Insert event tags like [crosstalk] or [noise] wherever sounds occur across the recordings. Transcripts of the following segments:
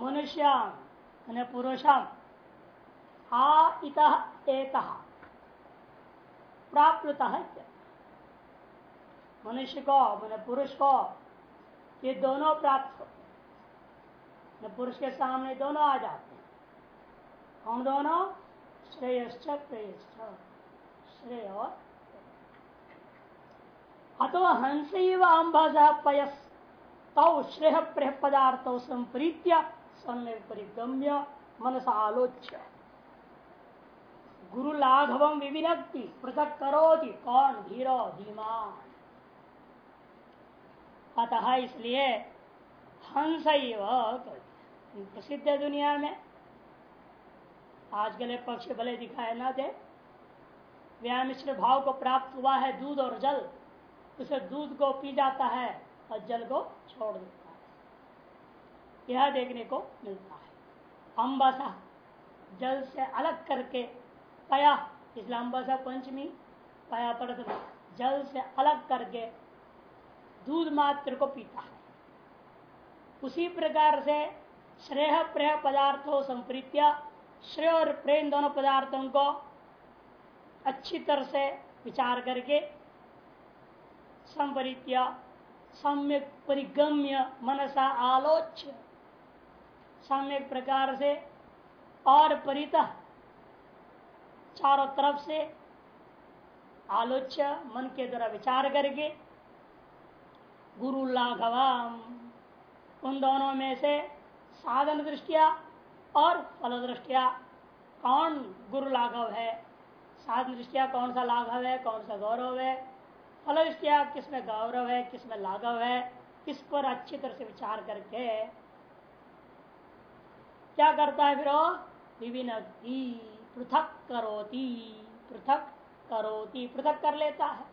मनुष्याम पुरुषम आ इत एक प्राप्त मनुष्य को मैंने पुरुष को ये दोनों प्राप्त होते पुरुष के सामने दोनों आ जाते हैं। कौन दोनों? श्रेयश्च, प्रेयश्च। श्रेय और अतो हंस अंबा पयस। तौ श्रेय प्रेह पदार्थों संप्रीत्य सम्य परिगम्य मनस आलोच्य। गुरु लाघवम विविनक्ति, पृथक करोति कौन धीरो धीमान। अतः इसलिए हंस प्रसिद्ध है दुनिया में आज के लिए पक्ष भले दिखाए ना दे, व्यामिश्र भाव को प्राप्त हुआ है दूध और जल, उसे दूध को पी जाता है और जल को छोड़ देता यह देखने को मिलता है। अम्बासा जल से अलग करके पया इसलिए अम्बासा पंचमी, पया पर जल से अलग करके दूध मात्र को पीता है। उसी प्रकार से श्रेय प्रेय पदार्थों, संप्रीत्या श्रेय और प्रेम दोनों पदार्थों को अच्छी तरह से विचार करके संपरित्या, सम्यक परिगम्य, मनसा आलोच्य सम्यक प्रकार से और परित चारों तरफ़ से आलोच्य मन के द्वारा विचार करके गुरु लाघवम। उन दोनों में से साधन दृष्टिया और फल दृष्टिया कौन गुरु लाघव है? साधन दृष्टिया कौन सा लाघव है? कौन सा गौरव है? फल दृष्टिया किसमें गौरव है? किसमें लाघव है? इस पर अच्छी तरह से विचार करके क्या करता है फिर विभिन्न पृथक करोती पृथक करोती, पृथक कर लेता है।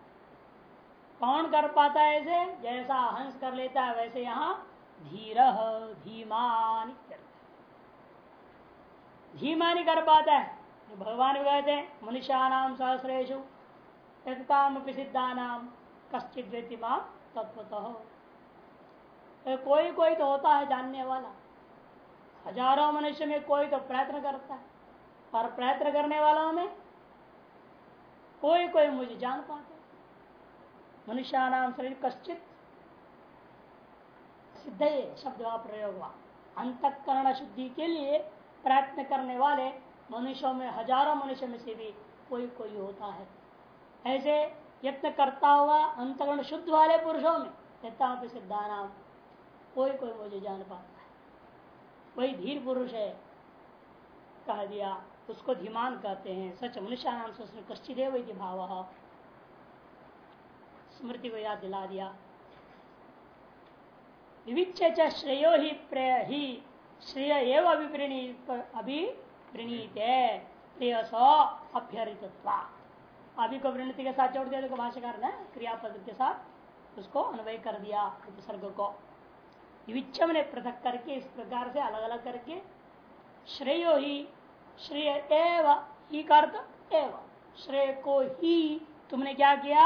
कौन कर पाता है ऐसे जैसा हंस कर लेता है, वैसे यहाँ धीर धीमान धीमान कर पाता है। भगवान भी कहते हैं मनुष्या नाम सहस्रेशु काम सिद्धा नाम कश्चित व्यतिमा तत्वतः कोई कोई तो होता है, जानने वाला। हज़ारों मनुष्य में कोई तो प्रयत्न करता है और प्रयत्न करने वालों में कोई कोई मुझे जान पाता मनुष्य नाम शरीर कश्चित। सिद्ध शब्द प्रयोग हुआ। अंतकरण शुद्धि के लिए प्रयत्न करने वाले मनुष्यों में, हज़ारों मनुष्य में से भी कोई कोई होता है। ऐसे यत्न करता हुआ अंतकरण शुद्ध वाले पुरुषों में सिद्धा नाम कोई कोई मुझे जान पाता वही धीर पुरुष है, कह दिया। उसको धीमान कहते हैं। सच मनुष्य नाम से कश्चित है वही भाव। स्मृति को याद दिला दिया। विविच्य श्रेयो ही प्रेय ही श्रेय एवं अभिप्रणीत अभिप्रणीत। प्रिय सौ अभ्यरित अभी को वृणति के साथ जोड़ दिया तो भाष्यकार ने क्रियापद के साथ उसको अन्वय कर दिया उपसर्ग को। विविच्छम ने पृथक करके, इस प्रकार से अलग अलग करके, श्रेयो ही, श्रेय एव, ही कर्त एव। श्रेय को ही तुमने क्या किया?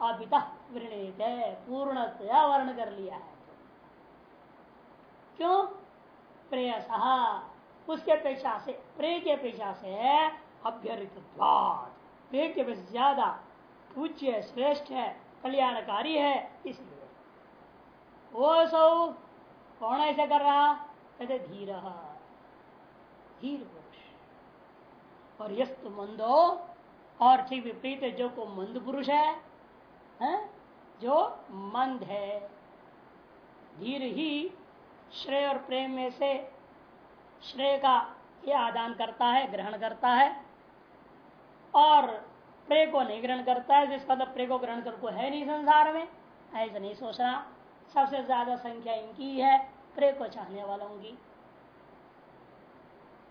अभिता वृणित है, पूर्णतया वर्ण कर लिया है। क्यों? प्रेयस, उसके अपेक्षा से, प्रेय के अपेक्षा से अभ्यरित प्रेय के ज़्यादा, पूज्य, श्रेष्ठ है, कल्याणकारी है, इसलिए वो सौ, कौन ऐसा कर रहा? कहते, धीर। धीर पुरुष और यस्त मंदो, और ठीक विपरीत, जो को मंद पुरुष है है? जो मंद है। धीर ही श्रेय और प्रेम में से श्रेय का यह आदान करता है, ग्रहण करता है। और प्रे को नहीं ग्रहण करता है, जिसका मतलब प्रे को ग्रहण कर को है नहीं संसार में, ऐसा नहीं सोचना। सबसे ज़्यादा संख्या इनकी है प्रे को चाहने वालों की।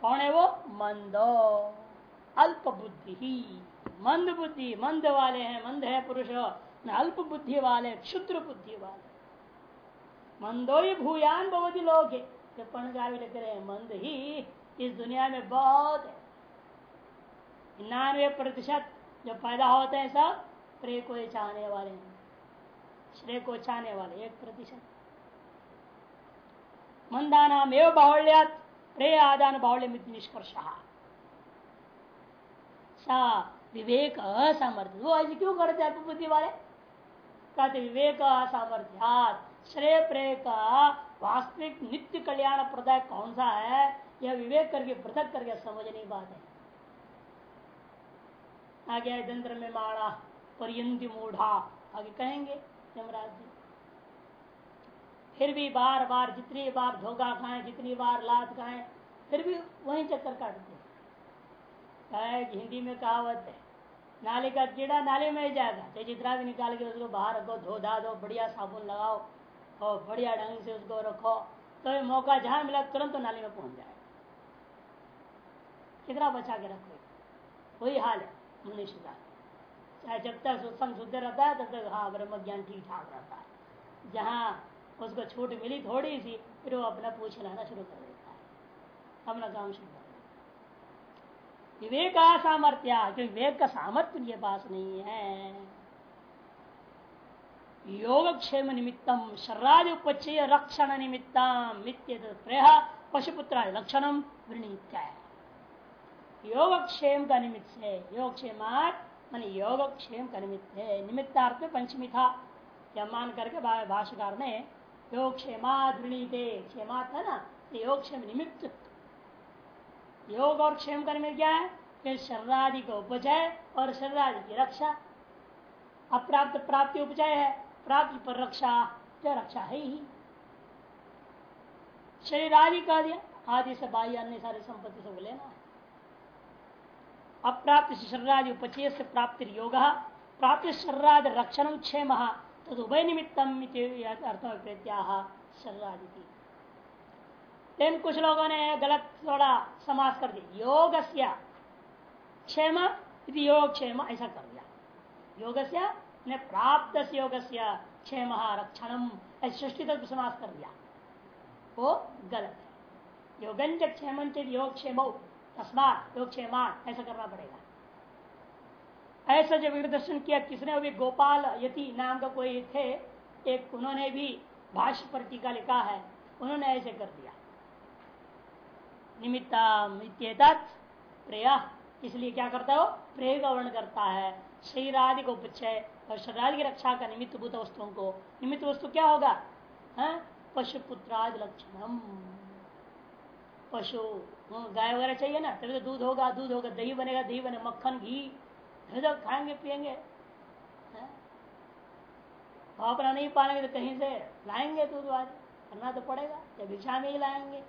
कौन है वो? मंदो। अल्प बुद्धि। ही मंद बुद्धि, मंद वाले हैं, मंद है पुरुष। अल्प बुद्धि वाले, क्षुद्र बुद्धि वाले। मंदो ही भूयान बहुत लोग भी लिख रहे मंद ही इस दुनिया में बहुत है। निन्यानवे प्रतिशत जो पैदा होते हैं सब प्रे को चाहने वाले हैं। श्रेय को चाहने वाले, एक प्रतिशत। मंदा नाम एवं बाहुल्य प्रेय आदान बाहुल्य निष्कर्ष। सा विवेक असामर्थ्य। वो ऐसे क्यों करते हैं बुद्धि वाले? कहते विवेक असामर्थ्यात श्रेय प्रेय का वास्तविक नित्य कल्याण प्रदाय कौन सा है? यह विवेक करके, पृथक करके समझने बात है। आगे दंत्र में माड़ा पर्यंती मूढ़ा, आगे कहेंगे। यमराज जी। फिर भी बार बार जितनी बार धोखा खाए, जितनी बार लात खाए, फिर भी वही चक्कर काटते है। हिंदी में कहावत है, नाले का कीड़ा नाले में ही जाएगा। चाहे जितना भी निकाल के उसको बाहर रखो, धो, धा दो बढ़िया साबुन लगाओ और बढ़िया ढंग से उसको रखो तो मौका जहाँ मिला तुरंत तो नाले में पहुँच जाएगा। कितना बचा के रखो। वही हाल है मनुष्य का चाहे जब तक सत्संग शुद्ध रहता है, तब तक हाँ ब्रह्म ज्ञान ठीक ठाक रहता है। जहाँ उसको छूट मिली थोड़ी सी, फिर वो अपना पूछ लाना शुरू कर देता है। अपना काम शुरू कर देता विवेक सामर्थ्य क्योंकि विवेक का सामर्थ्य उनके पास नहीं है। योगक्षेम निमित्तम शर्रादि उपचय रक्षण निमित्तम नित्य प्रय पशुपुत्र लक्षणम वृणीत्या। योगक्षेम का निमित्त से, योगक्षेमात मान योगक्षेम का निमित्त है निमित्तार्थ में पंचमी था यह मान करके भाष्यकार ने योगक्षेमात वृणीते क्षेमात है ना? योगक्षेम निमित्त। योग और क्षेम करने में क्या है? फिर शरीरादि का उपजय और शरीरादि की रक्षा। अप्राप्त प्राप्ति उपजय है। प्राप्ति पर रक्षा क्या रक्षा है ही। शरीर आदि का आदि से बाह्य अन्य सारे संपत्ति सब लेना है। अप्राप्त शरीरादि उपचय से प्राप्ति योग प्राप्त शरीरादि रक्षण क्षय महा तद उभय निमित्तम शरीरादि लेकिन कुछ लोगों ने गलत थोड़ा समास कर दिया योग क्षेम योग क्षेम ऐसा कर दिया योग ने प्राप्त योग क्षेम रक्षण सृष्टि तक समास कर दिया वो गलत। है योगंज क्षेम योग क्षेम तस्मात योग ऐसा करना पड़ेगा। ऐसा जब दर्शन किया, किसने? भी गोपाल यति नाम का कोई थे, एक उन्होंने भी भाष्य पर टीका लिखा है, उन्होंने ऐसे कर दिया। निमित्ता प्रेय। इसलिए क्या करता है? प्रेय का वर्ण करता है। शरीर आदि को उपचय और शरीर की रक्षा का निमित्त भूत वस्तुओं को। निमित्त वस्तु क्या होगा? पशु पुत्रादि लक्षण पशु। गाय वगैरह चाहिए ना, तभी तो दूध होगा दूध होगा, दही बनेगा, दही बने, मक्खन, घी, तभी तो खाएँगे, पियेंगे। अपना नहीं पालेंगे तो कहीं से लाएँगे दूध वाले, करना तो पड़ेगा, या भिक्षा में ही लाएँगे।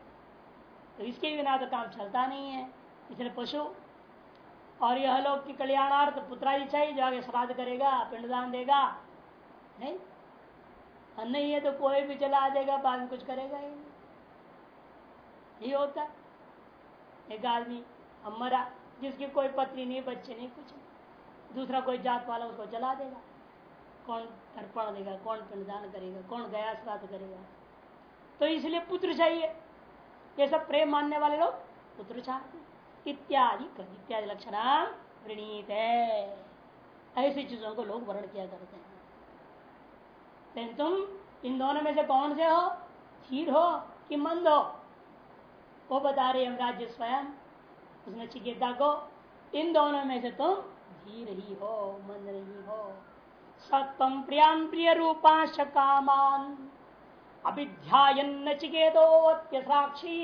तो इसके बिना तो काम चलता नहीं है, इसलिए पशु। और यह लोग की कल्याणार्थ पुत्रादि चाहिए, जो आगे श्राद्ध करेगा, पिंडदान देगा, नहीं? नहीं है तो कोई भी चला देगा, बाद में कुछ करेगा ही नहीं। होता एक आदमी हम मरा, जिसकी कोई पत्नी नहीं, बच्चे नहीं, कुछ नहीं। दूसरा कोई जात वाला उसको जला देगा। कौन तर्पण देगा, कौन पिंडदान करेगा, कौन गया श्राद्ध करेगा? तो इसलिए पुत्र चाहिए। ये सब प्रेम मानने वाले लोग पुत्र चाहते इत्यादि इत्यादि लक्षण वृणीत है। ऐसी चीज़ों को लोग वर्ण किया करते हैं। तुम इन दोनों में से कौन से हो? धीर हो कि मंद हो? वो बता रहे हम राज्य स्वयं। उसने चिकित्सा को इन दोनों में से तुम धीर ही हो मंद नहीं हो। सत्वम प्रियान प्रिय रूपांश कामान अभिध्यायन नचिकेतोत्य साक्षी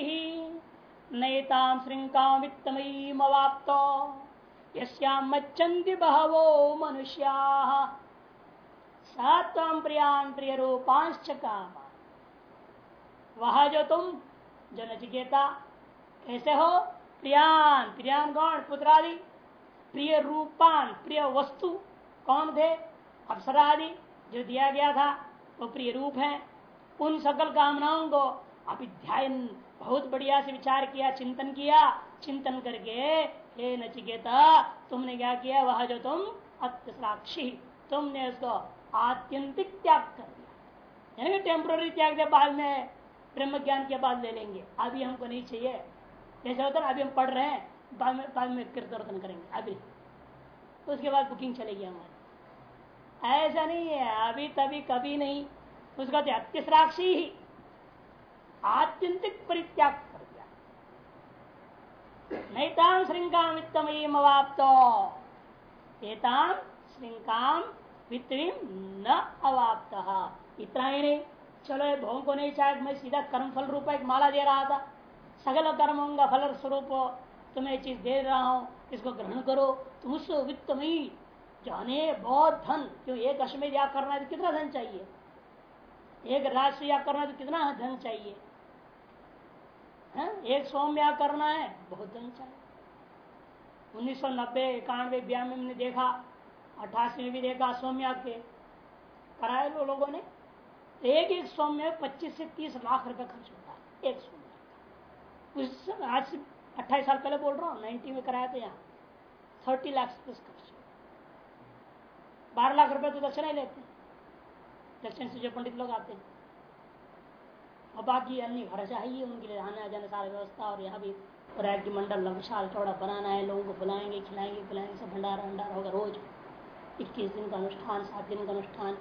नैताम श्रृंका वित्तमयीमवाप्त। यस्यामच्चन्ति बहवो मनुष्या। सात्वम प्रियान प्रिय रूपांश काम वह जो तुम जो नचिकेता कैसे हो? प्रियान प्रियान गौण पुत्रादि। प्रिय रूपान, प्रिय वस्तु, कौन थे? अप्सरादि, जो दिया गया था, वो तो प्रिय रूप है। उन सकल कामनाओं को अभिध्यायन बहुत बढ़िया से विचार किया, चिंतन किया। चिंतन करके, हे नचिकेता, तुमने क्या किया? वह जो तुम अत्यसाक्षी, तुमने उसको आत्यंतिक त्याग कर दिया। यानी टेम्पोररी त्याग के बाद में। ब्रह्म ज्ञान के बाद ले लेंगे। अभी हमको नहीं चाहिए। जैसे होता है अभी हम पढ़ रहे हैं, बाद में बाद में कीर्तन करेंगे। अभी। उसके बाद बुकिंग चलेगी हमारी। ऐसा नहीं है। अभी तभी कभी नहीं। उसका तो अत्यसराक्षी ही। आत्यंतिक परित्याग कर दिया। नैताम श्रृंगाम वित्तमयी अवाप्त। एताम श्रृंगाम वित्तवीम न अवाप्त। इतना ही नहीं। चलो ये भोग को नहीं चाहे, मैं सीधा कर्म फल रूप एक माला दे रहा था। सगल कर्मों का फल स्वरूप तुम्हें चीज़ दे रहा हूँ, इसको ग्रहण करो। तुम उस वित्तमयी जाने, बहुत धन, क्यों एक अश्वमेध याग करना है तो कितना धन चाहिए? एक राष्ट्र याग करना है तो कितना धन चाहिए? है? एक सोम याग करना है, बहुत धन चाहिए। उन्नीस सौ नब्बे, इक्यानवे, बयानवे में देखा अठासी में भी देखा, सोम याग के कराए लोगों ने? एक एक सोम में पच्चीस से तीस लाख रुपए खर्च होता है। एक सोम उस आज से अट्ठाईस साल पहले बोल रहा हूँ, नाइन्टी में कराया था यहाँ। थर्टी लाख खर्च बारह लाख रुपए तो दक्षिणा ही लेते दक्षिण से जो पंडित लोग आते हैं। और बाकी अन्य खर्चा है ही उनके लिए आने जाने सारी व्यवस्था और यहाँ भी मंडल विशाल चौड़ा बनाना है। लोगों को बुलाएँगे, खिलाएँगे, पिलाएँगे, सब भंडारा भंडारा होगा रोज। इक्कीस दिन का अनुष्ठान, सात दिन का अनुष्ठान।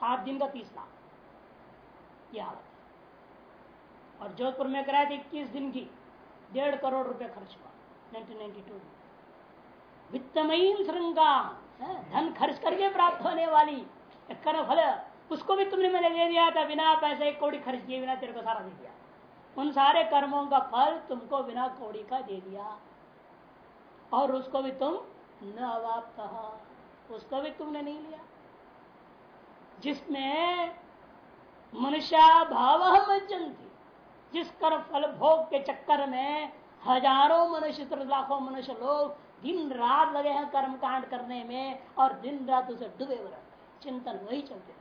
सात दिन का तीस लाख यह हालत और जोधपुर में कराए थे इक्कीस दिन की, डेढ़ करोड़ रुपए खर्च हुआ 1992 में। वित्तमयी श्रृंगा धन खर्च करके प्राप्त होने वाली कर्म फल, उसको भी तुमने मैंने दे दिया था, बिना पैसे एक कौड़ी खर्च किए, बिना तेरे को सारा दे दिया। उन सारे कर्मों का फल तुमको बिना कौड़ी का दे दिया। और उसको भी तुम न कहा उसको भी तुमने नहीं लिया। जिसमें मनुष्य भाव मज्जंती जिस कर फल भोग के चक्कर में हज़ारों मनुष्य लाखों मनुष्य लोग दिन रात लगे हैं कर्म कांड करने में और दिन रात उसे डूबे हुए रहते चिंतन वही चलते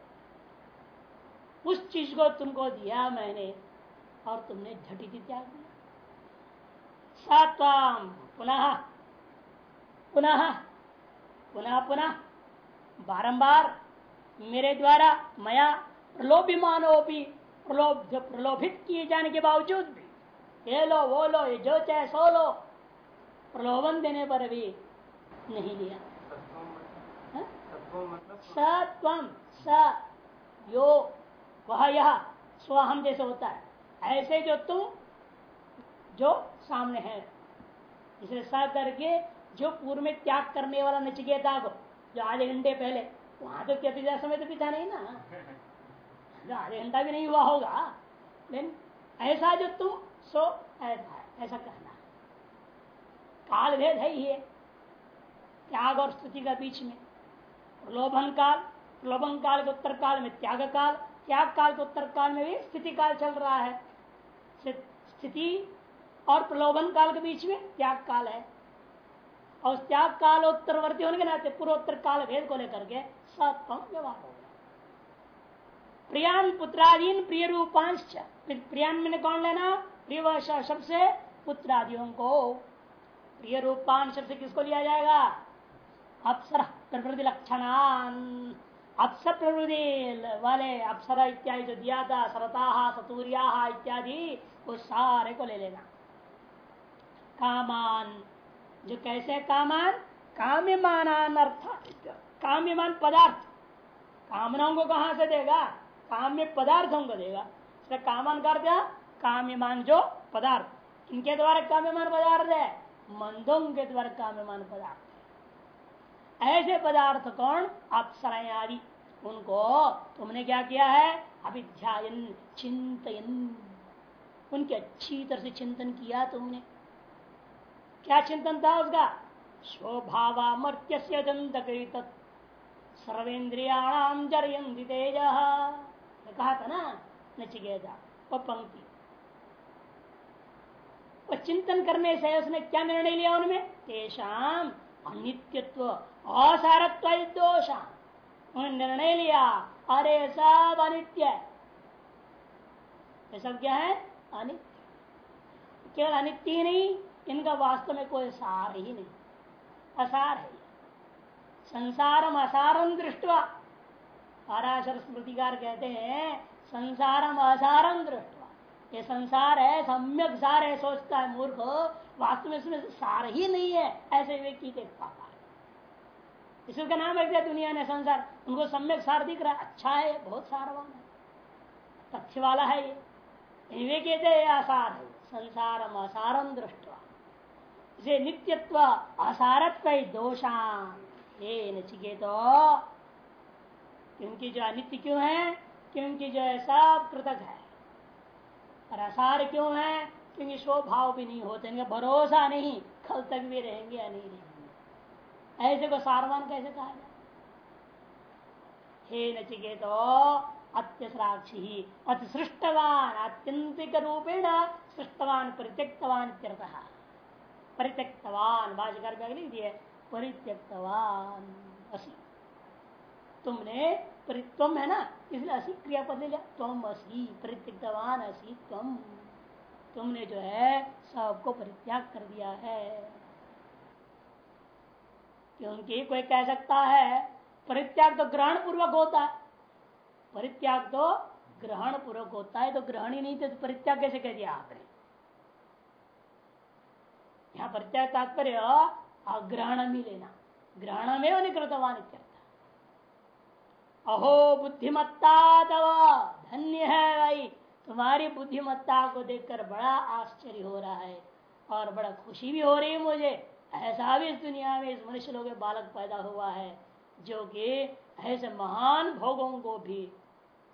उस चीज़ को तुमको दिया मैंने और तुमने झटिति त्याग दिया। सात्वाम, पुनः पुनः पुनः पुनः, बारंबार मेरे द्वारा मया प्रलोभिमानो भी प्रलोभ प्रलोभित किए जाने के बावजूद भी, ये लो, वो लो, ये जो चाहे सो लो, प्रलोभन देने पर भी नहीं लिया सत्वम स यो वह यह स्वहम जैसे होता है। ऐसे जो तुम जो सामने है। इसे स करके जो पूर्व में त्याग करने वाला नचिकेता को, जो आधे घंटे पहले वहाँ तो क्या समय तो पिता नहीं ना आधे घंटा भी नहीं हुआ होगा। लेकिन ऐसा जो तुम, सो ऐसा ऐसा कहना। काल भेद है ही है त्याग और स्तुति का बीच में। प्रलोभन काल प्रलोभन काल के उत्तर काल में त्याग काल त्याग काल के उत्तर काल में भी स्थिति काल चल रहा है। स्थिति और प्रलोभन काल के बीच में त्याग काल है। और त्याग काल उत्तरवर्ती होने के नाते पूर्वोत्तर काल भेद को लेकर के सत्म व्यवहार हो गया। प्रियान पुत्रादीन प्रिय रूपांश प्रियान में कौन लेना? प्रिय शब्द से पुत्रादियों को। प्रिय रूपान शब्द किसको लिया जाएगा? अप्सर प्रवृत्ति लक्षण अप्सर प्रवृत्ति वाले अप्सरा इत्यादि जो दिया था सरता सतूरिया इत्यादि, वो सारे को ले लेना। कामान जो कैसे कामान काम्यमान अर्थ काम्यमान पदार्थ। कामनाओं को कहाँ से देगा? काम्य पदार्थों को देगा। इसका कामान कर दिया काम्यमान जो पदार्थ। इनके द्वारा काम्यमान पदार्थ है। मंदों के द्वारा काम्यमान पदार्थ ऐसे पदार्थ कौन? अप्सराएँ आदि उनको तुमने क्या किया है? अभिध्यायन चिंतन उनके अच्छी तरह से चिंतन किया तुमने। क्या चिंतन था उसका? स्वभावामर्त्य सर्वेन्द्रियाणाम जरयंति तेज। कहा था ना, नचिकेता, वो पंक्ति। वो चिंतन करने से उसने क्या निर्णय लिया उनमें? तेषाम अनित्यत्व असारत्व दोष उन्होंने निर्णय लिया, अरे सब अनित्य सब क्या है? अनित्य। केवल अनित्य ही नहीं इनका वास्तव में कोई सार ही नहीं। असार है। संसारम असारम दृष्टवा। पाराशर स्मृतिकार कहते हैं, संसारम असारम दृष्टवा। ये संसार है, सम्यक सार है, सोचता है मूर्ख। वास्तव में इसमें सार ही नहीं है, ऐसे व्यक्ति देख पाता है। इसका नाम रख दिया दुनिया ने, संसार। उनको सम्यक सार दिख रहा है अच्छा है, बहुत सारवान है। तथ्य वाला है ये। विवेक आसार है संसार असारम दृष्टवा। इसे नित्यत्व असारत्व दोषान। ये नचिकेतो। क्योंकि जो अनित्य क्यों है? क्योंकि जो है सब कृतक है। और असार क्यों है? क्योंकि स्वभाव भी नहीं होते। इनका भरोसा नहीं, कल तक भी रहेंगे या नहीं रहेंगे। ऐसे को सारवान कैसे कहा जाए? हे नचिकेतो अत्यसराक्षी ही अति सृष्टवान आत्यंतिक रूपेण सृष्टवान, परित्यक्तवान परित्यक्तवान। भाषाकार लिख दिए परित्यक्तवान। असी। तुमने परित्वम है ना? इसलिए असी क्रियापद ले लिया। तुम असी। परित्यक्तवान असी। तुम। तुमने जो है, सबको परित्याग कर दिया है। क्योंकि कोई कह सकता है, परित्याग तो ग्रहण पूर्वक होता है। परित्याग तो ग्रहण पूर्वक होता है तो ग्रहण ही नहीं थे तो परित्याग कैसे कह दिया आपने? यहाँ परित्याग तात्पर्य अग्रहण भी लेना। ग्रहण में निकृतवान अहो बुद्धिमत्ता तव, धन्य है भाई। तुम्हारी बुद्धिमत्ता को देखकर बड़ा आश्चर्य हो रहा है और बड़ा खुशी भी हो रही है मुझे। ऐसा भी इस दुनिया में इस मनुष्य लोग बालक पैदा हुआ है, जो कि ऐसे महान भोगों को भी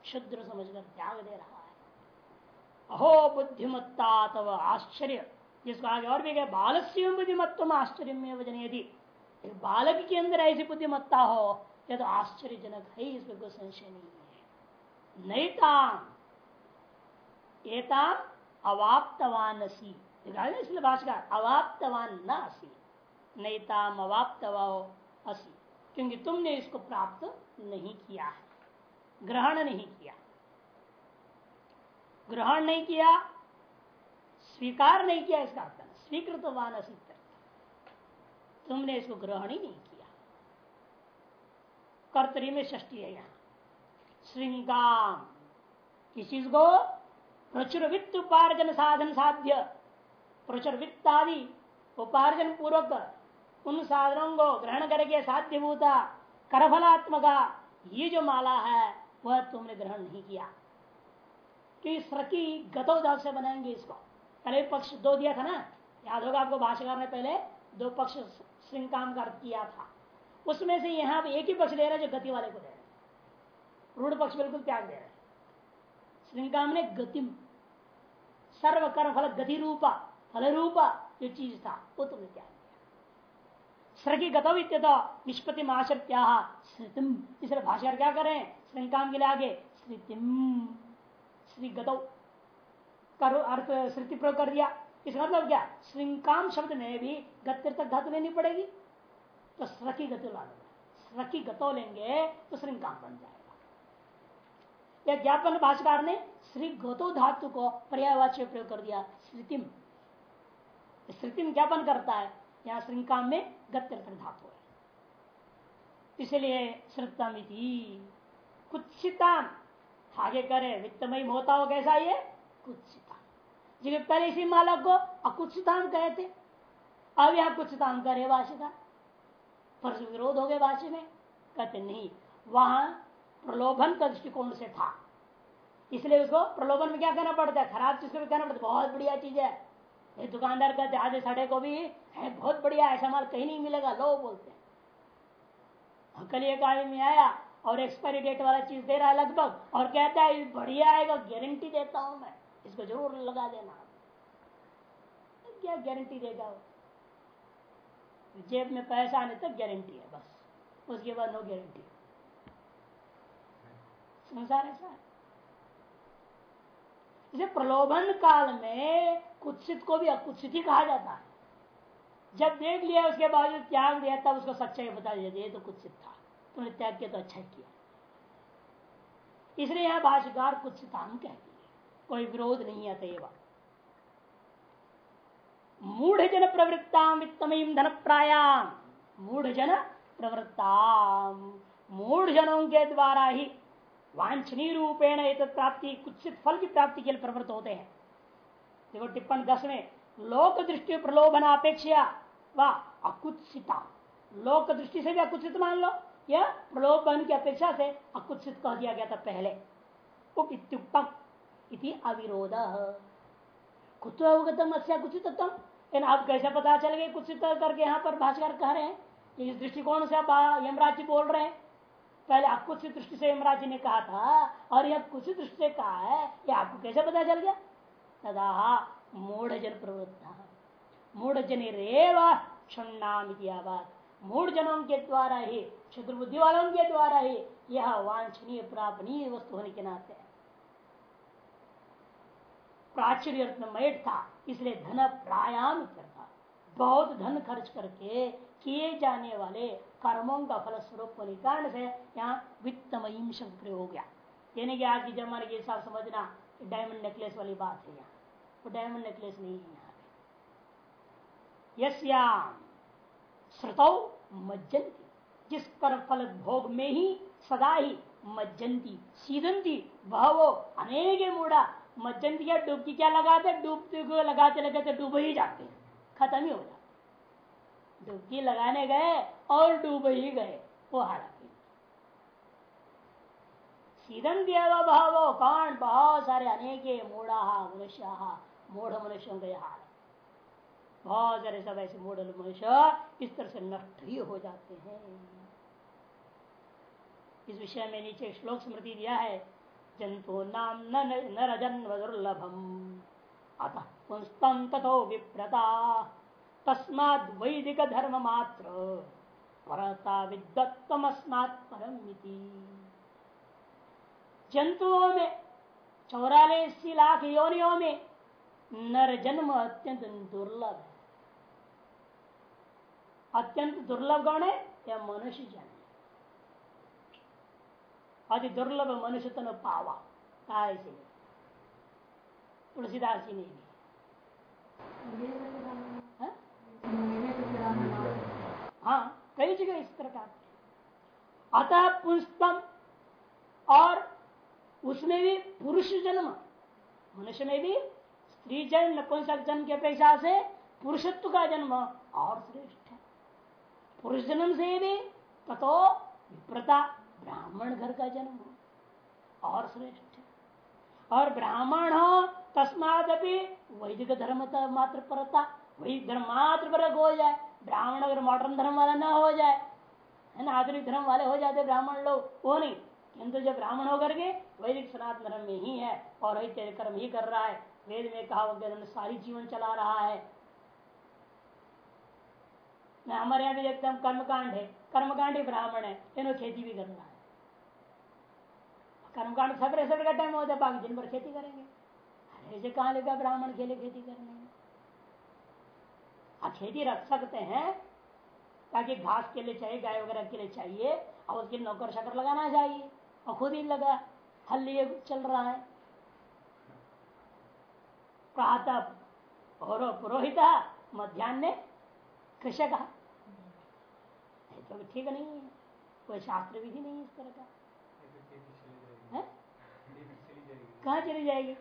क्षुद्र समझकर त्याग दे रहा है। अहो बुद्धिमत्ता तव, आश्चर्य। जिसको आगे और भी बाल से बुद्धिमत्व आश्चर्य में बालक के अंदर ऐसी बुद्धिमत्ता हो, यह तो आश्चर्यजनक है इसमें कोई संशय नहीं है। नहीं ताम एताम अवाप्तवान इसलिए भाषा अवाप्तवान न असी। नहीं ताम असी। क्योंकि तुमने इसको प्राप्त नहीं किया है। ग्रहण नहीं किया। ग्रहण नहीं किया स्वीकार नहीं किया इसका अर्थ। स्वीकृत स्वीकृतवान तुमने इसको ग्रहण ही नहीं किया। कर्तरी में षष्टी है यहाँ। श्रृंगाम। किस चीज़ को प्रचुर वित्त उपार्जन साधन साध्य। प्रचुर वित्त आदि उपार्जन पूर्वक उन साधनों को ग्रहण करके साध्य भूता करफलात्मक, ये जो माला है, वह तुमने ग्रहण नहीं किया। कि सृकी गतोदाग से बनाएँगे इसको। पहले पक्ष दो दिया था ना? याद होगा आपको भाषाकार ने पहले दो पक्ष श्रृंगाम कर किया था। उसमें से यहाँ एक ही पक्ष ले रहे जो गति वाले को दे रहे रूढ़ पक्ष बिल्कुल त्याग दे रहे श्रृंगाम ने गति सर्व कर फल गति रूपा फल रूपा जो चीज़ था, वो तुमने त्याग सृगी गतव निष्पत्ति माशत्या स्मृतिम। तीसरे भाषा क्या करें श्रृंगाम के लिए आगे, स्मृतिम। श्री गतौ कर, अर्थ श्रुति प्रयोग कर दिया। इसका मतलब क्या? श्रृंकाम शब्द में भी गत्य तक धातु लेनी पड़ेगी। तो स्रकी गति ला स्रकी गतो लेंगे तो श्रृंगाम बन जाएगा। यह ज्ञापन भाषाकार ने श्री गतो धातु को पर्यावाच्य प्रयोग कर दिया, स्मृतिम। स्मृतिम ज्ञापन करता है, यहाँ श्रृंगाम में गत्यर्थन धातु है। इसलिए श्रुतमिति कुत्सिताम। आगे करे, वित्तमय होता हो कैसा ये? कुत्सिता जी पहले इसी माला को अकुत्सिताम कहते अब यहाँ कुत्सिताम करे भाषिका पर विरोध हो गए भाषा में। कहते, नहीं, वहाँ प्रलोभन का दृष्टिकोण से था। इसलिए उसको प्रलोभन में क्या करना पड़ता है? खराब चीज़ को भी कहना पड़ता है, बहुत बढ़िया चीज़ है। ये दुकानदार कहते आधे साढ़े को भी है, बहुत बढ़िया ऐसा माल कहीं नहीं मिलेगा, लो, बोलते हैं। कल एक आदमी आया और एक्सपायरी डेट वाला चीज़ दे रहा है लगभग, और कहता है बढ़िया आएगा गारंटी देता हूँ मैं। इसको ज़रूर लगा देना। क्या गारंटी देगा वो? जेब में पैसा आने तक गारंटी है बस। उसके बाद नो गारंटी संसार ऐसा है। इसे प्रलोभन काल में कुत्सित को भी अकुत्सित ही कहा जाता है। जब देख लिया, उसके बाद त्याग दिया, तब उसको सच्चाई बता दिया, ये तो कुत्सित था। तुमने त्याग किया तो अच्छा ही किया। इसलिए यह भाषाकार कुत्सिताम कहती है कोई विरोध नहीं है तय मूढ़ जन प्रवृत्ता वित्तमयी धन प्रायाम मूढ़ जन प्रवृत्ता। मूढ़ जनों के द्वारा ही वांछनीय रूपेण एक प्राप्ति कुछ फल की प्राप्ति के लिए प्रवृत्त होते हैं। देखो टिप्पण दस में लोक दृष्टि प्रलोभन अपेक्षा व अकुत्सिता। लोक दृष्टि से भी अकुत्सित मान लो, यह प्रलोभन की अपेक्षा से अकुत्सित कह दिया गया था पहले। उपयुक्तम इति अविरोध। कुछ अवगतम अच्छा कुछ तत्व आप कैसे पता चल गए कुछ करके यहाँ पर भाषकर कह रहे हैं इस दृष्टिकोण से आप यमराज जी बोल रहे हैं। पहले आप कुछ दृष्टि से यमराज जी ने कहा था, और यह कुछ दृष्टि से कहा है ये आपको कैसे पता चल गया? तदा मूढ़ जन प्रवृत्ता। मूढ़ जन रेव क्षुण्णाम मूढ़ जनों के द्वारा ही क्षुद्र बुद्धि वालों के द्वारा ही यह वांछनीय प्रापणीय वस्तु होने के नाते प्राचुर्य मैट था, इसलिए धन प्रायाम करता। बहुत धन खर्च करके किए जाने वाले कर्मों का फल स्वरूप होने कारण से यहाँ वित्तमयी शब्द प्रयोग हो गया। यानी कि आज जमाने के हिसाब समझना डायमंड नेकलेस वाली बात है यहाँ। वो डायमंड नेकलेस नहीं है यहाँ मज्जंती जिस कर फल भोग में ही सदा ही मज्जंती सीधंती वह वो अनेक मूढ़ा मज्जंती या डुबकी क्या लगाते डूबते लगाते लगाते डूब ही जाते खत्म ही हो जाते डुबकी लगाने गए और डूब ही गए, वो हारा सीधन दिया भाव, कौन बहुत सारे अनेक मूढ़ा मनुष्य, मूढ़ मनुष्यों के हार बहुत सारे सब ऐसे मूढ़ मनुष्य इस तरह से नष्ट ही हो जाते हैं। इस विषय में नीचे श्लोक स्मृति दिया है जंतु नाम नर जन्म दुर्लभम अतः पुस्तम तथो विप्रता। तस्माद वैदिक धर्म मात्र परता विद्वत्तमस्मात् परम जंतुओं में चौरालीस लाख योनियों में नर जन्म अत्यंत दुर्लभ है। अत्यंत दुर्लभ कौन है? या मनुष्य जन्म अति दुर्लभ मनुष्य तन पावा। कहा इसीलिए तुलसीदास जी ने भी हाँ? कई जगह इस तरह का अतः पुष्पम और उसमें भी पुरुष जन्म, मनुष्य में भी, स्त्री जन्म नपुंसक जन्म की अपेक्षा से? पुरुषत्व का जन्म, और श्रेष्ठ। है पुरुष जन्म से भी तथो विप्रता। ब्राह्मण घर का जन्म हो और श्रेष्ठ और ब्राह्मण हो तस्मात अभी वैदिक धर्म मात्र परता, वही धर्म मात्र पर हो जाए। ब्राह्मण अगर मॉडर्न धर्म वाला ना हो जाए, है ना, आधुनिक धर्म वाले हो जाते ब्राह्मण लोग, वो नहीं। किंतु जब ब्राह्मण होकर के वैदिक सनातन धर्म में ही है, और वही कर्म ही कर रहा है, वेद में कहा वगैरह सारी जीवन चला रहा है। मैं हमारे यहाँ भी देखता हूँ कर्मकांड है। कर्मकांड ही ब्राह्मण है इन खेती भी कर रहा है। कर्मकांड सवेरे सवेरे का टाइम होता है, बाकी दिन भर खेती करेंगे। ऐसे कहा लेगा ब्राह्मण के लिए खेती करने? आप खेती रख सकते हैं, ताकि घास के लिए चाहिए, गाय वगैरह के लिए चाहिए, और उसके नौकर शकर लगाना चाहिए, और खुद ही लगा हल लिए चल रहा है। प्रातः पुरोहित, मध्यान्ह कृषक। तो ठीक नहीं है, कोई शास्त्र विधि नहीं इस तरह का। कहा चली जाएगी?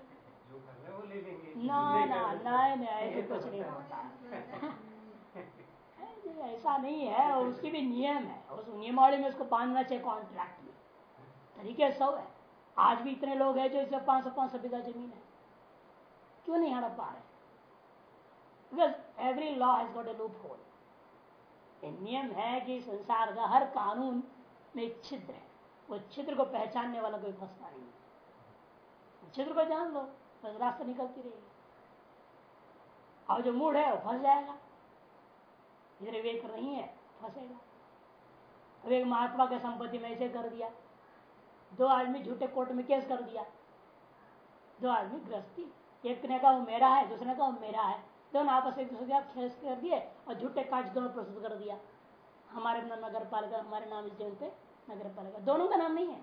ना ना ना ऐसे कुछ नहीं होता। [laughs] ऐसा नहीं है और उसके भी नियम है। उस नियमावली में उसको बांधना चाहिए कॉन्ट्रैक्ट में। तरीके सौ है। आज भी इतने लोग हैं जो इसे पाँच सौ पाँच सौ बीघा ज़मीन है। क्यों नहीं हड़प पा रहे? Because every law has got a loophole नियम है कि संसार का हर कानून में छिद्र है। वो छिद्र को पहचानने वाला कोई फंसता नहीं है। छिद्र को जान लो, बस रास्ता निकलती रहेगी। अब जो मूड है वो फंस जाएगा। इधर विवेक नहीं है, फंसेगा। अब एक महात्मा के संपत्ति में ऐसे कर दिया। दो आदमी झूठे कोर्ट में केस कर दिया। दो आदमी गृहस्थी एक ने कहा, वो मेरा है। दूसरे ने कहा, वो मेरा है। दोनों आपस एक दूसरे के केस कर दिए और झूठे काज दोनों प्रस्तुत कर दिया। हमारे नगर पालिका हमारे नाम इस जगह पे नगर पालिका दोनों का नाम नहीं है।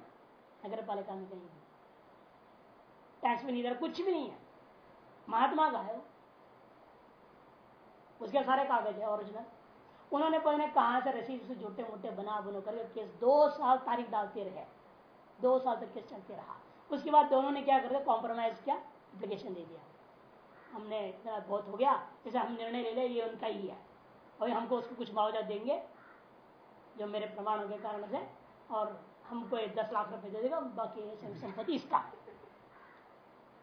नगर पालिका में कहीं टैक्स भी नहीं इधर कुछ भी नहीं है। महात्मा का है उसके सारे कागज़ है ओरिजिनल उन्होंने पता नहीं कहाँ से रसीद से झूठे मोटे बना बुनो करके केस दो साल तारीख डालते रहे। दो साल तक केस चलते रहा। उसके बाद दोनों ने क्या कर दिया? कॉम्प्रोमाइज किया एप्लीकेशन दे दिया। हमने इतना बहुत हो गया, जैसे हम निर्णय ले ले, ये उनका ही है। और हमको उसको कुछ मुआवजा देंगे, जो मेरे प्रमाणों के कारण से, और हमको दस लाख रुपए दे देगा, बाकी संपत्ति इसका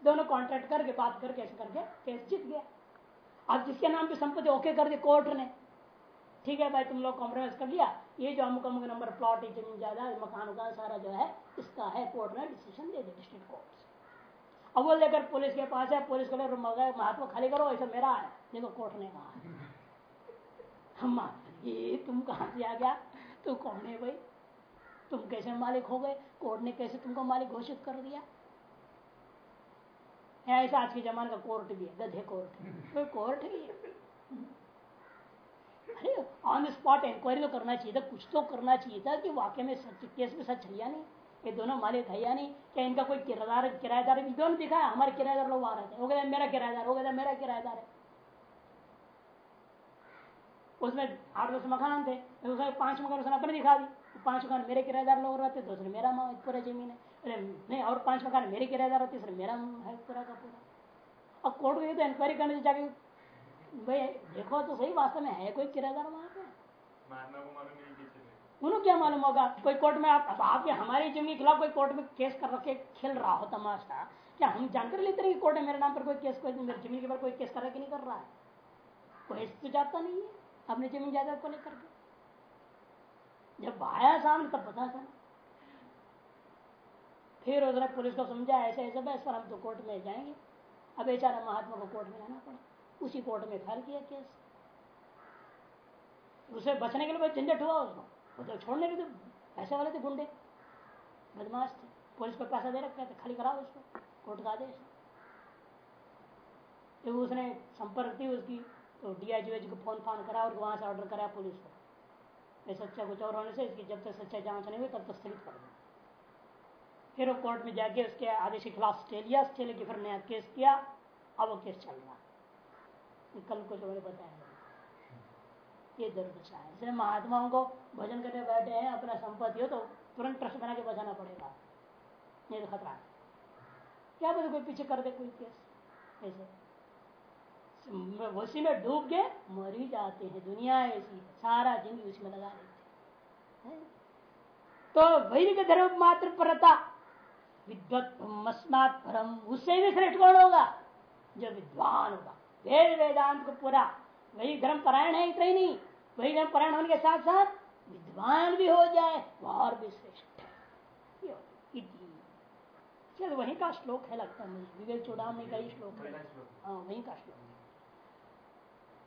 दोनों कॉन्ट्रैक्ट करके, बात करके, ऐसे करके केस जीत गया। अब जिसके नाम पे संपत्ति ओके कर दी कोर्ट ने। ठीक है भाई, तुम लोग कॉम्प्रोमाइज कर लिया। ये जो अमुक अमुक नंबर प्लॉट है ज़मीन ज़्यादा मकान का सारा जो है, इसका है कोर्ट ने डिसीज़न दे दिया डिस्ट्रिक्ट कोर्ट अब वो लेकर पुलिस के पास है, पुलिस को लेकर महात्मा, खाली करो, ऐसा मेरा है। देखो कोर्ट ने कहा हम ये तुम कहा से आ गया? तू कौन है भाई? तुम कैसे मालिक हो गए? कोर्ट ने कैसे तुमको मालिक घोषित कर दिया? ऐसा आज के जमाने का कोर्ट भी है, गधे कोर्ट। कोई कोर्ट ही है। अरे ऑन द स्पॉट इंक्वायरी तो करना चाहिए था, कुछ तो करना चाहिए था कि वाकई में सच, केस में सच है या नहीं? ये दोनों मालिक है या नहीं? क्या इनका कोई किराएदार किराएदार दोनों दिखा? है हमारे किराएदार लोग आ रहे थे हो गया, मेरा किराएदार, हो गया, मेरा किराएदार है। उसमें आठ दस मकान थे, उसमें पाँच मकान उसने अपने दिखा दी पाँच मकान मेरे किराएदार लोग रहते दूसरे मेरा पूरा ज़मीन है। अरे नहीं और पाँच मकान मेरे किराएदार रहते तीसरे मेरा है पूरा का पूरा अब कोर्ट गई तो इंक्वायरी करने जाके भाई देखो तो सही वास्तव में है कोई किराएदार वहाँ पे? उन्होंने क्या मालूम होगा? कोई कोर्ट में आप आपके हमारी ज़मीन के खिलाफ कोई कोर्ट में केस कर रखे खेल रहा हो तमाशा क्या हम जानकर लेते रहे कोर्ट में मेरे नाम पर कोई केस कोई मेरी ज़मीन के ऊपर कोई केस कर रहा है कि नहीं कर रहा है? कोई तो जाता नहीं है अपनी ज़मीन जायदाद को लेकर के। जब आया सामने तब पता था फिर उसने पुलिस को समझा ऐसे ऐसे, बस, पर हम तो कोर्ट में जाएँगे। अब बेचारा महात्मा को कोर्ट में जाना पड़ा। उसी कोर्ट में फ़ाइल किया केस। उसे बचने के लिए झंझट हुआ उसको? वो तो छोड़ने के तो पैसे वाले थे गुंडे। बदमाश थे। पुलिस को पैसा दे रखा थे खाली कराओ उसको, कोर्ट का आदेश। तो उसने संपर्क की उसकी तो डीआईजी को फ़ोन फान करा और वहाँ से ऑर्डर कराया पुलिस को। सच्चा कुछ और होने से इसकी जब तक सच्चा जाँच नहीं हुई तब तक स्थगित कर दो। फिर वो कोर्ट में जाके उसके आदेश के खिलाफ स्टे लिया स्टे लेके फिर नया केस किया, अब वो केस चल रहा कल को जो बताया ये दुर्दशा है। इसलिए महात्माओं को भजन करने बैठे हैं, अपना संपत्ति हो तो तुरंत ट्रस्ट बना के बचाना पड़ेगा। नहीं तो खतरा क्या बोले कोई पीछे कर दे कोई केस? ऐसे। उसी में डूब के मर ही जाते हैं। दुनिया ऐसी सारा ज़िंदगी उसमें लगा देते हैं। तो वैदिक धर्म मात्र परता विद्वत परम उससे भी श्रेष्ठ कौन होगा। जो विद्वान होगा। वेद वेदांत को पूरा। वही धर्म परायण है इतना ही नहीं। वही धर्म परायण होने के साथ साथ विद्वान भी हो जाए वह और भी श्रेष्ठ चल वही का श्लोक है लगता है मुझे। विवेक चूड़ामी का ही श्लोक है। हाँ वही का श्लोक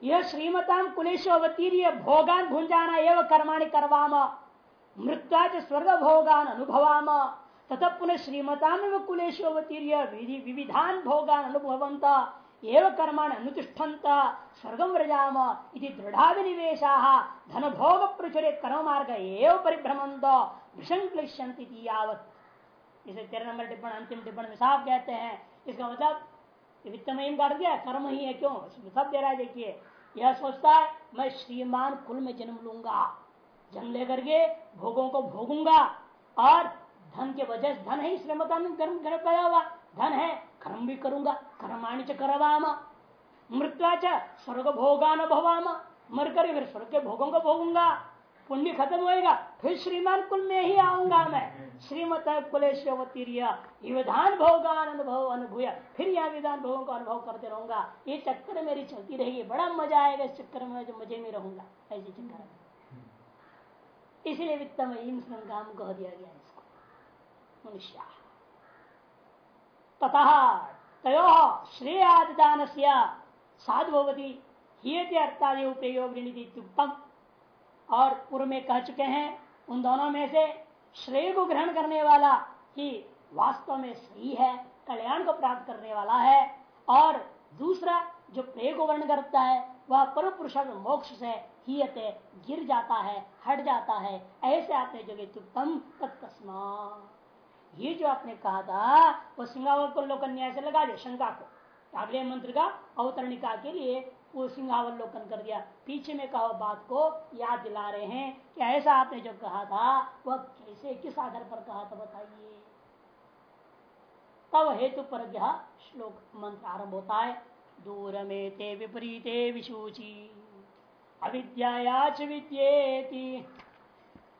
यह श्रीमताम कुलेशोवतीर्य भोगान भुंजाना एवं कर्माणि करवाम। मृत्या स्वर्ग भोगान अनुभवाम। तथा पुनः कुलेशोवतीर्य विविधान भोगान अनुभवंत एवं कर्माण अनुतिष्ठन्त स्वर्गम व्रजाम इति दृढ़ाविनिवेशा धन भोग प्रचुरे कर्म मार्ग एवं परिभ्रमंत विषंक्लिश्यंति यावत। इसे तेरह नंबर टिप्पण, अंतिम टिप्पण में साफ़ कहते हैं। इसका मतलब वित्तमयी कर दिया, कर्म ही है क्यों? सब दे रहा है, देखिए। यह सोचता है, मैं श्रीमान कुल में जन्म लूँगा, जन्म लेकर के भोगों को भोगूँगा, और धन के वजह से धन है श्रीमता में कर्म कर पाया हुआ धन है, कर्म भी करूँगा, कर्माणी च करवाम। मृत्या च स्वर्ग भोगान भवाम। मर कर फिर स्वर्ग के भोगों को भोगूँगा। पुण्य खत्म होएगा, फिर श्रीमान कुल में ही आऊँगा मैं। श्रीमत कुलेश्वतीर्य भोगान अनुभव अनुभूय। फिर यह विधान भोगों का अनुभव करते रहूँगा। ये चक्कर मेरी चलती रहेगी, बड़ा मज़ा आएगा इस चक्कर में, जो मज़े में रहूँगा। ऐसे चक्कर में इसलिए वित्तम इन काम कह दिया गया इसको मनुष्य। तथा तयो श्रेयादान से साधुवती हियते अर्थादि उपयोग और पूर्व में कह चुके हैं, उन दोनों में से श्रेय को ग्रहण करने वाला ही वास्तव में सही है, कल्याण को प्राप्त करने वाला है। और दूसरा, जो प्रेय को वर्ण करता है, वह परम मोक्ष से ही गिर जाता है, हट जाता है। ऐसे आपने जो उत्तम तत्कस्मा ये जो आपने कहा था, वो सिंगावत को लोकन न्याय से लगा दिया, शंका को। अगले मंत्र का अवतरणिका के लिए वो सिंहावलोकन कर दिया। पीछे में कहा बात को याद दिला रहे हैं कि ऐसा आपने जो कहा था, वह कैसे, किस आधार पर कहा था बताइए। तब हेतु पर यह श्लोक मंत्र आरंभ होता है। दूर में ते विपरीते विशूची। अविद्याच विद्येति।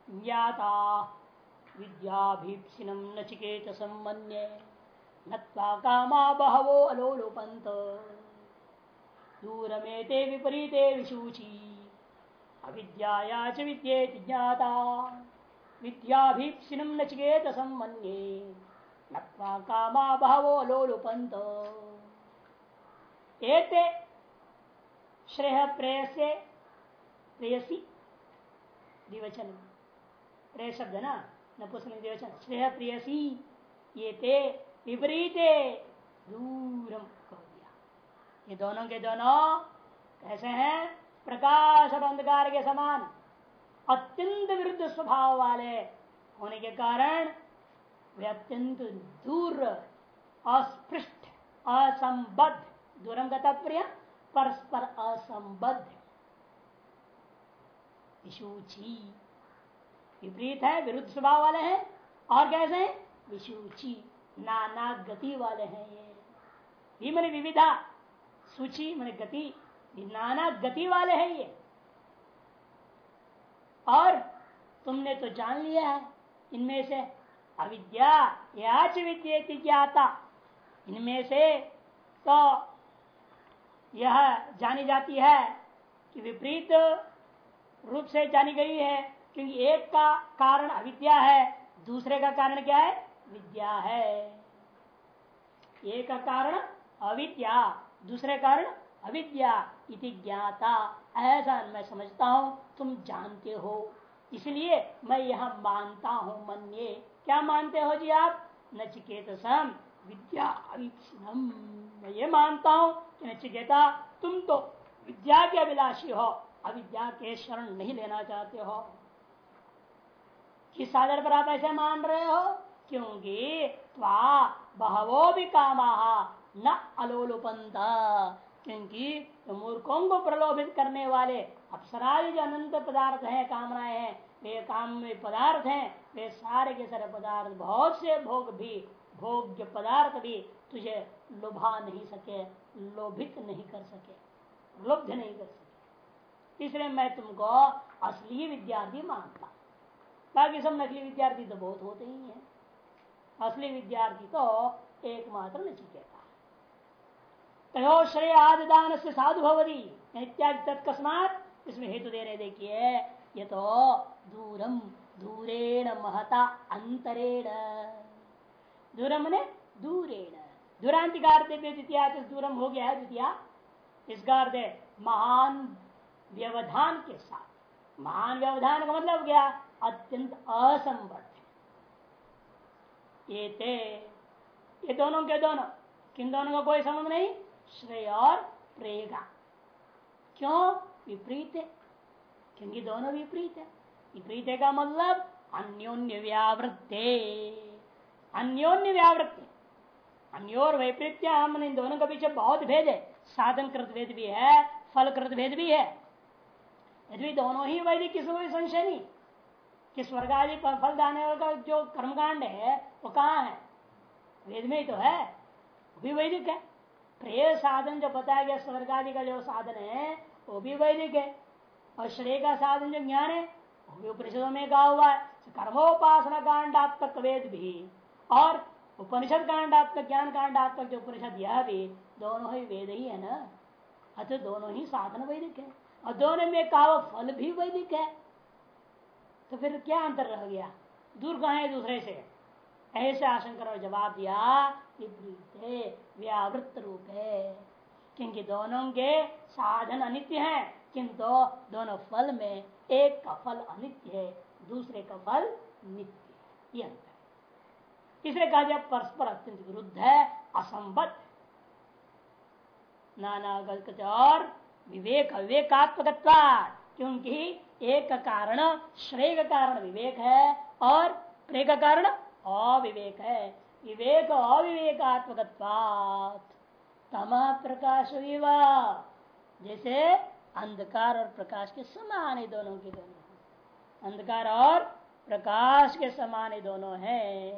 ज्ञाता विद्याभीप्सिनम नचिकेत सम्मन्य नत्वा कामा बहवो अलोलुपंत दूर में ते विपरीते विशूची। अविद्या च विद्ये ज्ञाता। विद्याभीप्सिनम नचकेत सम्मन्ये नत्वा कामा बहवो अलोलुपंत एते श्रेय प्रेयसे प्रेयसी दिवचन प्रेय शब्द ना नपुसलिंग श्रेय प्रेयसी ये ते विपरीते दूरम कह दिया। ये दोनों के दोनों कैसे हैं? प्रकाश और अंधकार के समान, अत्यंत विरुद्ध स्वभाव वाले होने के कारण वे अत्यंत दूर, अस्पृष्ट, असंबद्ध, दूरम का तात्पर्य, परस्पर असंबद्ध। विशुचि विपरीत है, विरुद्ध स्वभाव वाले हैं, और कैसे हैं? विशुचि नाना गति वाले हैं ये। मैंने विविधा, सूची मैंने गति नाना गति वाले हैं ये। और तुमने तो जान लिया है, इनमें से अविद्या याच विद्य ज्ञाता, इनमें से तो यह जानी जाती है कि विपरीत रूप से जानी गई है। क्योंकि एक का कारण अविद्या है, दूसरे का कारण क्या है? विद्या है। एक का कारण अविद्या, दूसरे कारण अविद्या इति ज्ञाता। ऐसा मैं समझता हूँ, तुम जानते हो। इसलिए मैं यह मानता हूँ मन क्या मानते हो जी आप? नचिकेत सम विद्या अभिक्षम मैं ये मानता हूँ कि नचिकेता, तुम तो विद्या के अभिलाषी हो, अविद्या के शरण नहीं लेना चाहते हो। किस आधार पर आप ऐसे मान रहे हो? क्योंकि बहवो भी काम न अलोलुपंता क्योंकि तो मूर्खों को प्रलोभित करने वाले अप्सरादि जो अनंत पदार्थ हैं, कामनाएँ हैं, वे काम में पदार्थ हैं, वे सारे के सारे पदार्थ, बहुत से भोग भी, भोग्य पदार्थ भी तुझे लुभा नहीं सके, लोभित नहीं कर सके, लुब्ध नहीं कर सके। इसलिए मैं तुमको असली विद्यार्थी मानता बाकी सब नकली विद्यार्थी तो बहुत होते ही हैं। असली विद्यार्थी तो एकमात्र नचिकेता तयो श्रेय आदिदान से साधु भवदी इत्यादि तत्कस्मात इसमें हेतु दे रहे देखिए, ये तो दूरम दूरेण महता अंतरेण। दूरम ने दूरेण। दूरांतिकार द्वितीया दूरम हो गया है द्वितीया इसका महान व्यवधान के साथ। महान व्यवधान का मतलब क्या? अत्यंत असंबद्ध ये थे, ये दोनों के दोनों। किन दोनों का कोई संबंध नहीं? श्रेय और प्रेगा क्यों? विपरीत है। क्योंकि दोनों विपरीत है। विपरीत का मतलब अन्योन्य व्यावृत्ते। अन्योन्य व्यावृत्ति। अन्योर वैपरीत्य हमने इन दोनों के पीछे बहुत भेद है। साधन कृत भेद भी है फल कृत भेद भी है। यदि दोनों ही वैदिक किसी कोई संशय नहीं कि स्वर्ग आदि फल दाने का जो कर्मकांड है, वो कहाँ है? वेद में ही तो है। भी वैदिक है। प्रेय साधन जो बताया गया स्वर्ग आदि का जो साधन है, वो भी वैदिक है। और श्रेय का साधन जो ज्ञान है, वो भी उपनिषदों में कहा हुआ है। कर्मोपासना कांडात्मक वेद भी और उपनिषद कांडात्मक, ज्ञान कांडात्मक जो उपनिषद, यह भी दोनों ही वेद ही है ना। अतः दोनों ही साधन वैदिक है। और दोनों में कहा फल भी वैदिक है। तो फिर क्या अंतर रह गया? दूर कहा है दूसरे से? ऐसे आशंकर जवाब दिया, विपरीत है व्यावृत रूप है। क्योंकि दोनों के साधन अनित्य हैं, किंतु दोनों फल में एक का फल अनित्य है, दूसरे का फल नित्य है। ये अंतर तीसरे कहा जाए परस्पर अत्यंत विरुद्ध है, असंबद्ध। नाना गलत और विवेक विवेकात्मक क्योंकि एक कारण, श्रेय का कारण विवेक है और प्रे का कारण अविवेक है। विवेक अविवेकात्मक तम प्रकाश विवाह जैसे अंधकार और प्रकाश के समान ही दोनों के दोनों अंधकार और प्रकाश के समान ही दोनों है।